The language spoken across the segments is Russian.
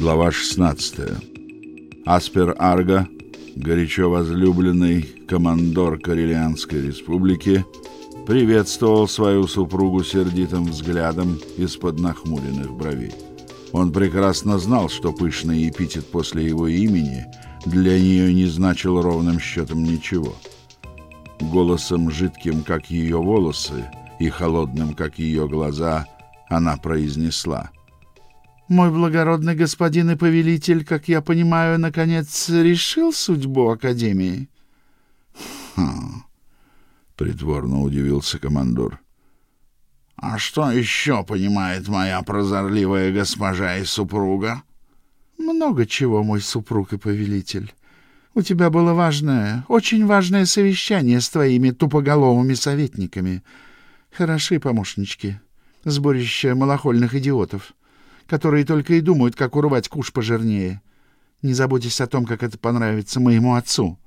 Глава 16. Аспер Арго, горячо возлюбленный командор Карелианской республики, приветствовал свою супругу сердитым взглядом из-под нахмуренных бровей. Он прекрасно знал, что пышный эпитет после его имени для нее не значил ровным счетом ничего. Голосом жидким, как ее волосы, и холодным, как ее глаза, она произнесла — мой благородный господин и повелитель, как я понимаю, наконец решил судьбу Академии. Хм. Притворно удивился командор. А что еще понимает моя прозорливая госпожа и супруга? Много чего, мой супруг и повелитель. У тебя было важное, очень важное совещание с твоими тупоголовыми советниками. Хороши помощнички, сборище малохольных идиотов которые только и думают, как урвать куш пожирнее. Не заботьтесь о том, как это понравится моему отцу.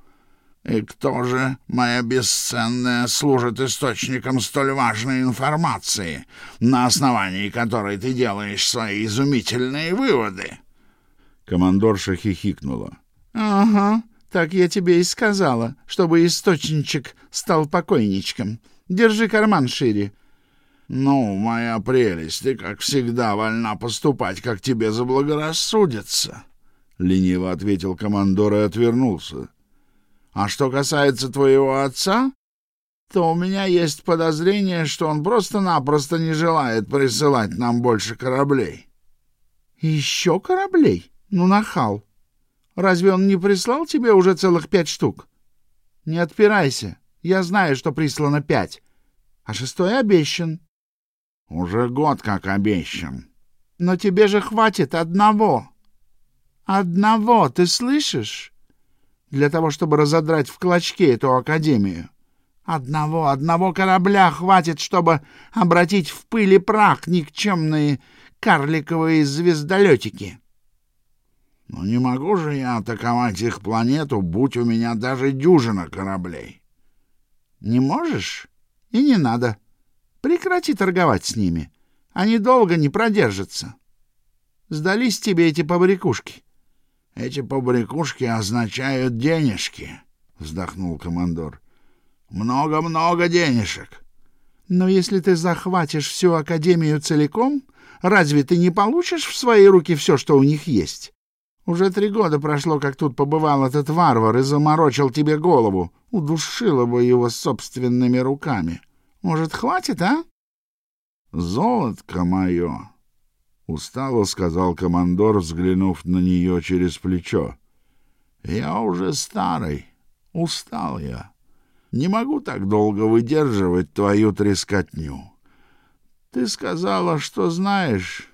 И кто же, моя бесценная, служит источником столь важной информации, на основании которой ты делаешь свои изумительные выводы? Командорша хихикнула. Ага, так я тебе и сказала, чтобы источничек стал покойничком. Держи карман шире. «Ну, моя прелесть, ты, как всегда, вольна поступать, как тебе заблагорассудится», — лениво ответил командор и отвернулся. «А что касается твоего отца, то у меня есть подозрение, что он просто-напросто не желает присылать нам больше кораблей». «Еще кораблей? Ну, нахал! Разве он не прислал тебе уже целых пять штук? Не отпирайся, я знаю, что прислано пять, а шестой обещан». Уже год как обещан. Но тебе же хватит одного. Одного, ты слышишь? Для того, чтобы разодрать в клочки эту академию. Одного, одного корабля хватит, чтобы обратить в пыль и прах никчемные карликовые звездолетики. Но не могу же я атаковать их планету, будь у меня даже дюжина кораблей. Не можешь? И не надо. Прекрати торговать с ними. Они долго не продержатся. Сдались тебе эти побрякушки. — Эти побрякушки означают денежки, — вздохнул командор. Много — Много-много денежек. Но если ты захватишь всю Академию целиком, разве ты не получишь в свои руки все, что у них есть? Уже три года прошло, как тут побывал этот варвар и заморочил тебе голову. Удушила бы его собственными руками. — может, хватит, а? Золотко мое, устало сказал командор, взглянув на нее через плечо. Я уже старый, устал я. Не могу так долго выдерживать твою трескотню. Ты сказала, что знаешь,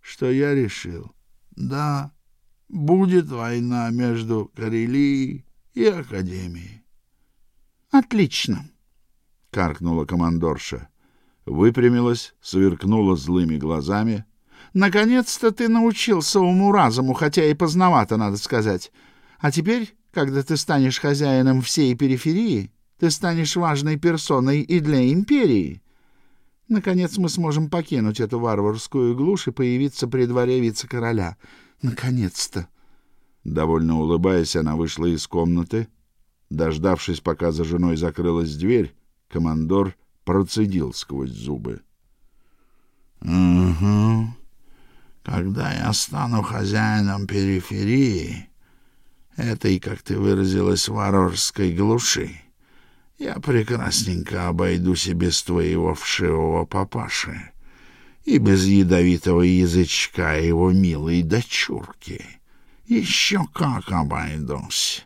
что я решил. Да, будет война между Карелией и Академией. Отлично каркнула командорша. Выпрямилась, сверкнула злыми глазами. Наконец-то ты научился уму-разуму, хотя и поздновато, надо сказать. А теперь, когда ты станешь хозяином всей периферии, ты станешь важной персоной и для империи. Наконец мы сможем покинуть эту варварскую глушь и появиться при дворе вице-короля. Наконец-то. Довольно улыбаясь, она вышла из комнаты. Дождавшись, пока за женой закрылась дверь, Командор процедил сквозь зубы. «Угу. Когда я стану хозяином периферии, этой, как ты выразилась, варварской глуши, я прекрасненько обойдусь и без твоего вшивого папаши, и без ядовитого язычка его милой дочурки. Еще как обойдусь.